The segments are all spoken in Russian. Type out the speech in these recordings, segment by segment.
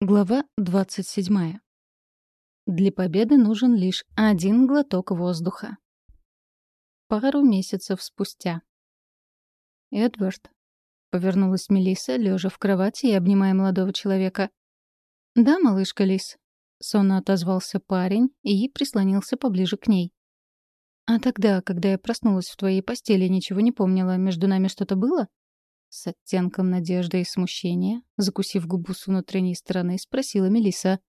Глава 27. Для победы нужен лишь один глоток воздуха. Пару месяцев спустя. «Эдвард», — повернулась Мелисса, лежа в кровати и обнимая молодого человека. «Да, малышка Лис», — сонно отозвался парень и прислонился поближе к ней. «А тогда, когда я проснулась в твоей постели, ничего не помнила, между нами что-то было?» С оттенком надежды и смущения, закусив губу с внутренней стороны, спросила Мелиса.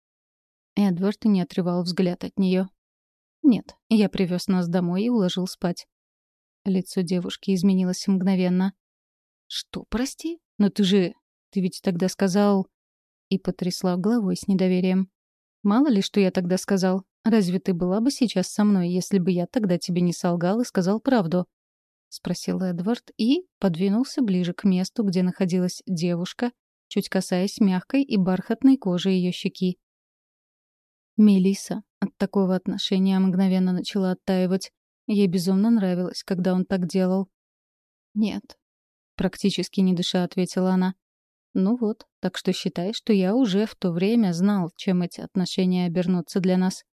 Эдвард не отрывал взгляд от нее. «Нет, я привез нас домой и уложил спать». Лицо девушки изменилось мгновенно. «Что, прости? Но ты же... Ты ведь тогда сказал...» И потрясла головой с недоверием. «Мало ли, что я тогда сказал. Разве ты была бы сейчас со мной, если бы я тогда тебе не солгал и сказал правду?» — спросил Эдвард и подвинулся ближе к месту, где находилась девушка, чуть касаясь мягкой и бархатной кожи ее щеки. Мелиса от такого отношения мгновенно начала оттаивать. Ей безумно нравилось, когда он так делал. «Нет», — практически не дыша ответила она. «Ну вот, так что считай, что я уже в то время знал, чем эти отношения обернутся для нас».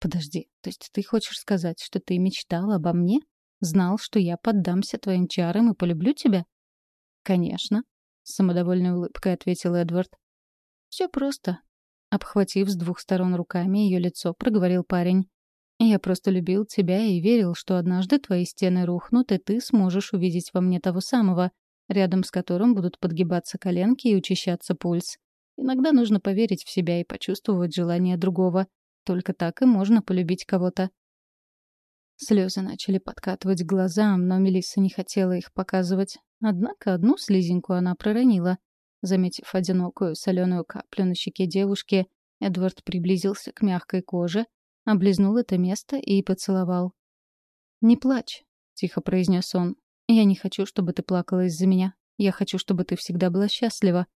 «Подожди, то есть ты хочешь сказать, что ты мечтал обо мне?» Знал, что я поддамся твоим чарам и полюблю тебя? Конечно, с самодовольной улыбкой ответил Эдвард. Все просто. Обхватив с двух сторон руками ее лицо, проговорил парень. Я просто любил тебя и верил, что однажды твои стены рухнут, и ты сможешь увидеть во мне того самого, рядом с которым будут подгибаться коленки и учащаться пульс. Иногда нужно поверить в себя и почувствовать желание другого. Только так и можно полюбить кого-то. Слезы начали подкатывать к глазам, но Мелисса не хотела их показывать. Однако одну слезинку она проронила. Заметив одинокую соленую каплю на щеке девушки, Эдвард приблизился к мягкой коже, облизнул это место и поцеловал. «Не плачь», — тихо произнес он. «Я не хочу, чтобы ты плакала из-за меня. Я хочу, чтобы ты всегда была счастлива».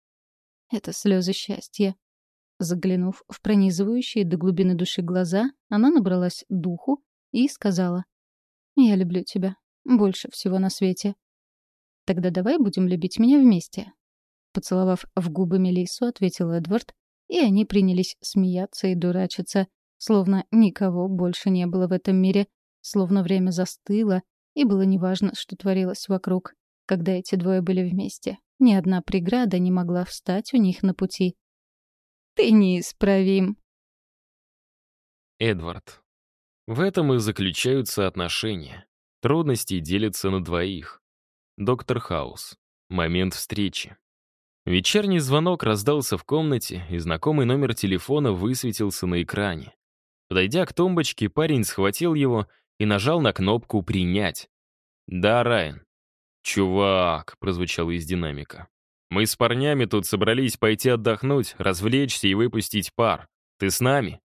Это слезы счастья. Заглянув в пронизывающие до глубины души глаза, она набралась духу и сказала. «Я люблю тебя. Больше всего на свете. Тогда давай будем любить меня вместе». Поцеловав в губы Мелиссу, ответил Эдвард, и они принялись смеяться и дурачиться, словно никого больше не было в этом мире, словно время застыло, и было неважно, что творилось вокруг. Когда эти двое были вместе, ни одна преграда не могла встать у них на пути. «Ты неисправим!» Эдвард. В этом и заключаются отношения. Трудности делятся на двоих. Доктор Хаус. Момент встречи. Вечерний звонок раздался в комнате, и знакомый номер телефона высветился на экране. Подойдя к тумбочке, парень схватил его и нажал на кнопку «Принять». «Да, Райан». «Чувак», — прозвучало из динамика. «Мы с парнями тут собрались пойти отдохнуть, развлечься и выпустить пар. Ты с нами?»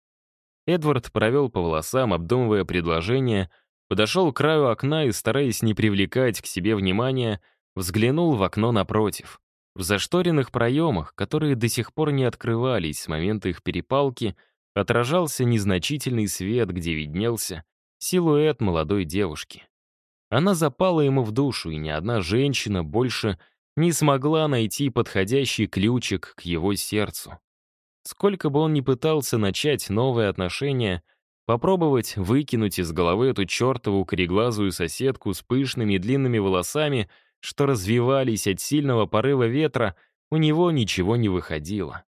Эдвард провел по волосам, обдумывая предложение, подошел к краю окна и, стараясь не привлекать к себе внимания, взглянул в окно напротив. В зашторенных проемах, которые до сих пор не открывались с момента их перепалки, отражался незначительный свет, где виднелся силуэт молодой девушки. Она запала ему в душу, и ни одна женщина больше не смогла найти подходящий ключик к его сердцу. Сколько бы он ни пытался начать новые отношения, попробовать выкинуть из головы эту чертову кореглазую соседку с пышными длинными волосами, что развивались от сильного порыва ветра, у него ничего не выходило.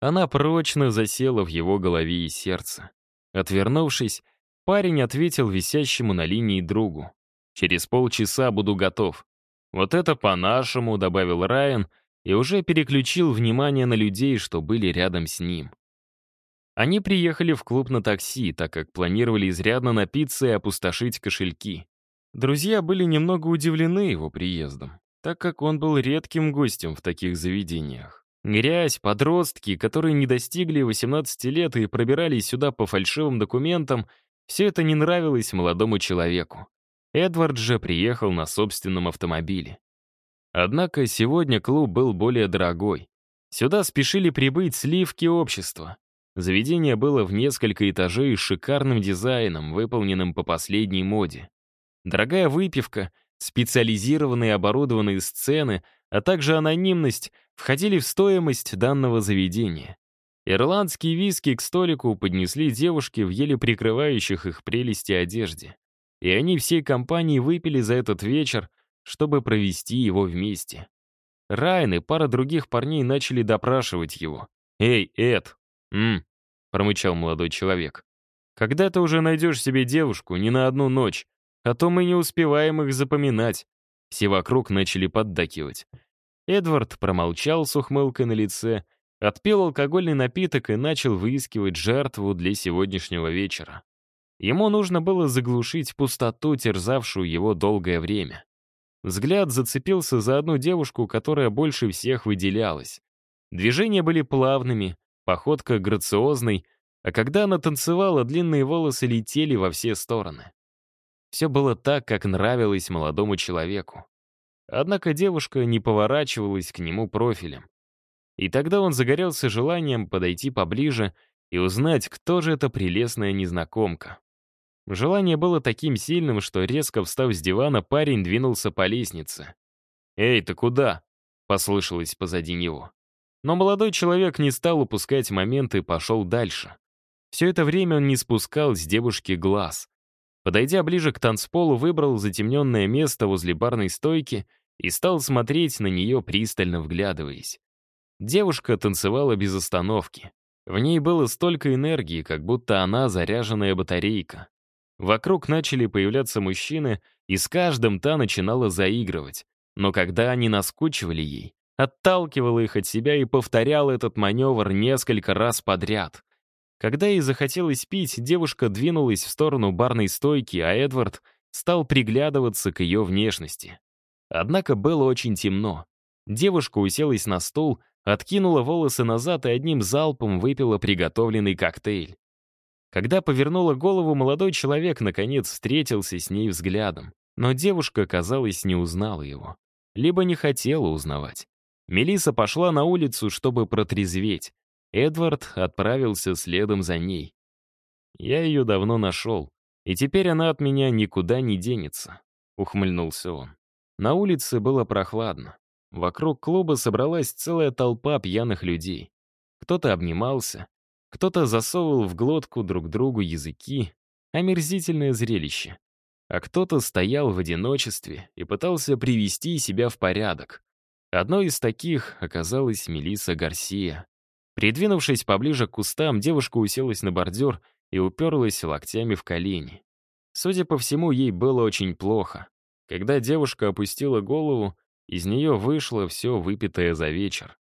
Она прочно засела в его голове и сердце. Отвернувшись, парень ответил висящему на линии другу. «Через полчаса буду готов». «Вот это по-нашему», — добавил Райан, и уже переключил внимание на людей, что были рядом с ним. Они приехали в клуб на такси, так как планировали изрядно напиться и опустошить кошельки. Друзья были немного удивлены его приездом, так как он был редким гостем в таких заведениях. Грязь, подростки, которые не достигли 18 лет и пробирались сюда по фальшивым документам, все это не нравилось молодому человеку. Эдвард же приехал на собственном автомобиле. Однако сегодня клуб был более дорогой. Сюда спешили прибыть сливки общества. Заведение было в несколько этажей с шикарным дизайном, выполненным по последней моде. Дорогая выпивка, специализированные оборудованные сцены, а также анонимность входили в стоимость данного заведения. Ирландские виски к столику поднесли девушки в еле прикрывающих их прелести одежде. И они всей компанией выпили за этот вечер, чтобы провести его вместе. Райан и пара других парней начали допрашивать его. «Эй, Эд!» «М-м», промычал молодой человек. «Когда ты уже найдешь себе девушку, не на одну ночь, а то мы не успеваем их запоминать». Все вокруг начали поддакивать. Эдвард промолчал с ухмылкой на лице, отпил алкогольный напиток и начал выискивать жертву для сегодняшнего вечера. Ему нужно было заглушить пустоту, терзавшую его долгое время. Взгляд зацепился за одну девушку, которая больше всех выделялась. Движения были плавными, походка грациозной, а когда она танцевала, длинные волосы летели во все стороны. Все было так, как нравилось молодому человеку. Однако девушка не поворачивалась к нему профилем. И тогда он загорелся желанием подойти поближе и узнать, кто же эта прелестная незнакомка. Желание было таким сильным, что, резко встав с дивана, парень двинулся по лестнице. «Эй, ты куда?» — послышалось позади него. Но молодой человек не стал упускать момент и пошел дальше. Все это время он не спускал с девушки глаз. Подойдя ближе к танцполу, выбрал затемненное место возле барной стойки и стал смотреть на нее, пристально вглядываясь. Девушка танцевала без остановки. В ней было столько энергии, как будто она заряженная батарейка. Вокруг начали появляться мужчины, и с каждым та начинала заигрывать. Но когда они наскучивали ей, отталкивала их от себя и повторяла этот маневр несколько раз подряд. Когда ей захотелось пить, девушка двинулась в сторону барной стойки, а Эдвард стал приглядываться к ее внешности. Однако было очень темно. Девушка уселась на стул, откинула волосы назад и одним залпом выпила приготовленный коктейль. Когда повернула голову, молодой человек наконец встретился с ней взглядом. Но девушка, казалось, не узнала его. Либо не хотела узнавать. Мелиса пошла на улицу, чтобы протрезветь. Эдвард отправился следом за ней. «Я ее давно нашел, и теперь она от меня никуда не денется», — ухмыльнулся он. На улице было прохладно. Вокруг клуба собралась целая толпа пьяных людей. Кто-то обнимался, кто-то засовывал в глотку друг другу языки. Омерзительное зрелище. А кто-то стоял в одиночестве и пытался привести себя в порядок. Одной из таких оказалась Мелиса Гарсия. Придвинувшись поближе к кустам, девушка уселась на бордюр и уперлась локтями в колени. Судя по всему, ей было очень плохо. Когда девушка опустила голову, из нее вышло все выпитое за вечер.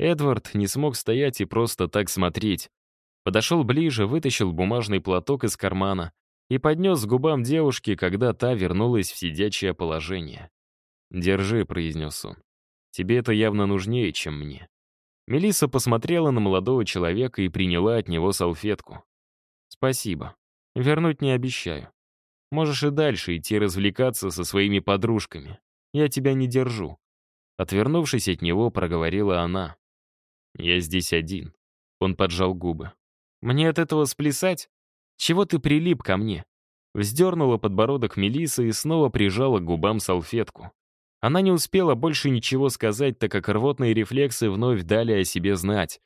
Эдвард не смог стоять и просто так смотреть. Подошел ближе, вытащил бумажный платок из кармана и поднес к губам девушки, когда та вернулась в сидячее положение. «Держи», — произнес он. Тебе это явно нужнее, чем мне». Мелисса посмотрела на молодого человека и приняла от него салфетку. «Спасибо. Вернуть не обещаю. Можешь и дальше идти развлекаться со своими подружками. Я тебя не держу». Отвернувшись от него, проговорила она. «Я здесь один». Он поджал губы. «Мне от этого сплясать? Чего ты прилип ко мне?» Вздернула подбородок Мелисы и снова прижала к губам салфетку. Она не успела больше ничего сказать, так как рвотные рефлексы вновь дали о себе знать.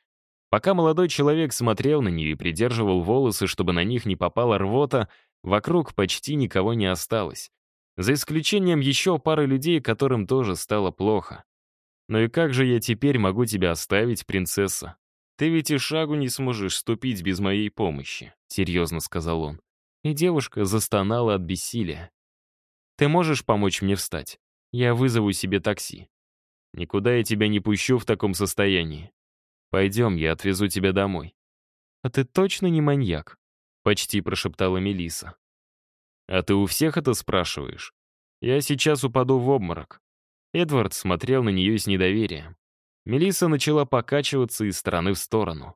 Пока молодой человек смотрел на нее и придерживал волосы, чтобы на них не попала рвота, вокруг почти никого не осталось. За исключением еще пары людей, которым тоже стало плохо. «Ну и как же я теперь могу тебя оставить, принцесса? Ты ведь и шагу не сможешь ступить без моей помощи», — серьезно сказал он. И девушка застонала от бессилия. «Ты можешь помочь мне встать?» Я вызову себе такси. Никуда я тебя не пущу в таком состоянии. Пойдем, я отвезу тебя домой. А ты точно не маньяк? Почти прошептала Мелиса. А ты у всех это спрашиваешь? Я сейчас упаду в обморок. Эдвард смотрел на нее с недоверием. Мелиса начала покачиваться из стороны в сторону.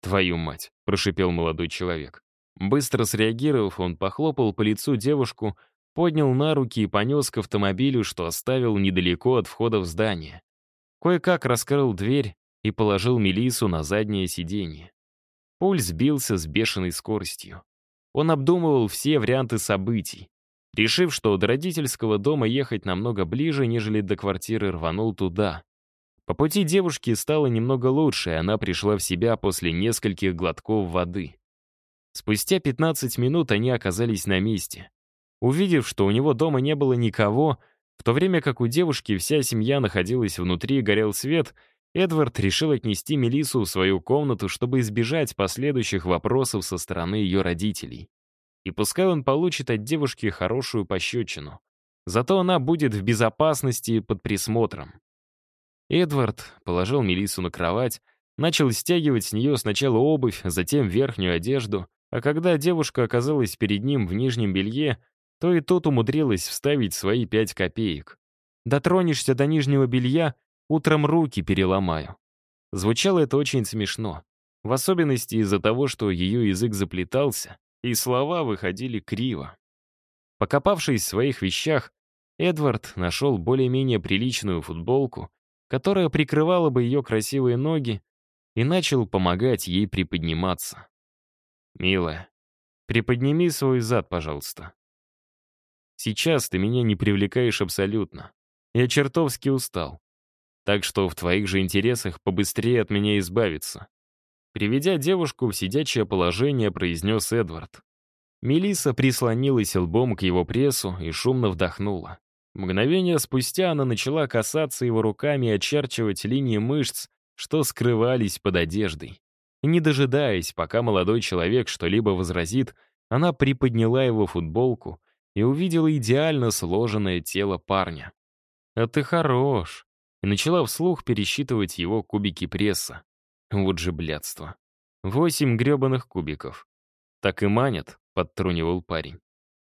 «Твою мать!» — прошипел молодой человек. Быстро среагировав, он похлопал по лицу девушку, поднял на руки и понес к автомобилю, что оставил недалеко от входа в здание. Кое-как раскрыл дверь и положил Мелису на заднее сиденье. Пульс бился с бешеной скоростью. Он обдумывал все варианты событий. Решив, что до родительского дома ехать намного ближе, нежели до квартиры, рванул туда. По пути девушке стало немного лучше, и она пришла в себя после нескольких глотков воды. Спустя 15 минут они оказались на месте. Увидев, что у него дома не было никого, в то время как у девушки вся семья находилась внутри и горел свет, Эдвард решил отнести Мелиссу в свою комнату, чтобы избежать последующих вопросов со стороны ее родителей. И пускай он получит от девушки хорошую пощечину. Зато она будет в безопасности под присмотром. Эдвард положил Мелиссу на кровать, начал стягивать с нее сначала обувь, затем верхнюю одежду, а когда девушка оказалась перед ним в нижнем белье, то и тот умудрилась вставить свои пять копеек. «Дотронешься до нижнего белья, утром руки переломаю». Звучало это очень смешно, в особенности из-за того, что ее язык заплетался, и слова выходили криво. Покопавшись в своих вещах, Эдвард нашел более-менее приличную футболку, которая прикрывала бы ее красивые ноги, и начал помогать ей приподниматься. «Милая, приподними свой зад, пожалуйста. Сейчас ты меня не привлекаешь абсолютно. Я чертовски устал. Так что в твоих же интересах побыстрее от меня избавиться». Приведя девушку в сидячее положение, произнес Эдвард. Мелиса прислонилась лбом к его прессу и шумно вдохнула. Мгновение спустя она начала касаться его руками и очерчивать линии мышц, что скрывались под одеждой. Не дожидаясь, пока молодой человек что-либо возразит, она приподняла его футболку и увидела идеально сложенное тело парня. «А ты хорош!» и начала вслух пересчитывать его кубики пресса. Вот же блядство. Восемь гребаных кубиков. «Так и манят», — подтрунивал парень.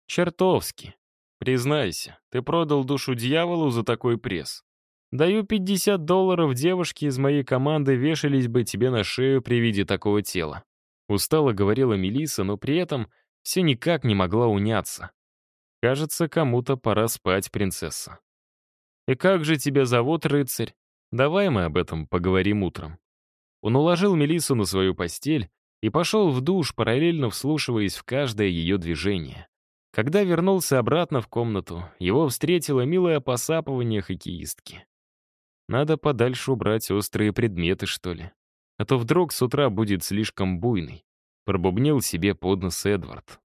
«Чертовски. Признайся, ты продал душу дьяволу за такой пресс. Даю 50 долларов, девушки из моей команды вешались бы тебе на шею при виде такого тела. Устало говорила Мелиса, но при этом все никак не могла уняться. Кажется, кому-то пора спать, принцесса. И как же тебя зовут, рыцарь? Давай мы об этом поговорим утром. Он уложил Мелису на свою постель и пошел в душ, параллельно вслушиваясь в каждое ее движение. Когда вернулся обратно в комнату, его встретило милое посапывание хоккеистки. Надо подальше убрать острые предметы, что ли. А то вдруг с утра будет слишком буйный. Пробубнил себе под нос Эдвард.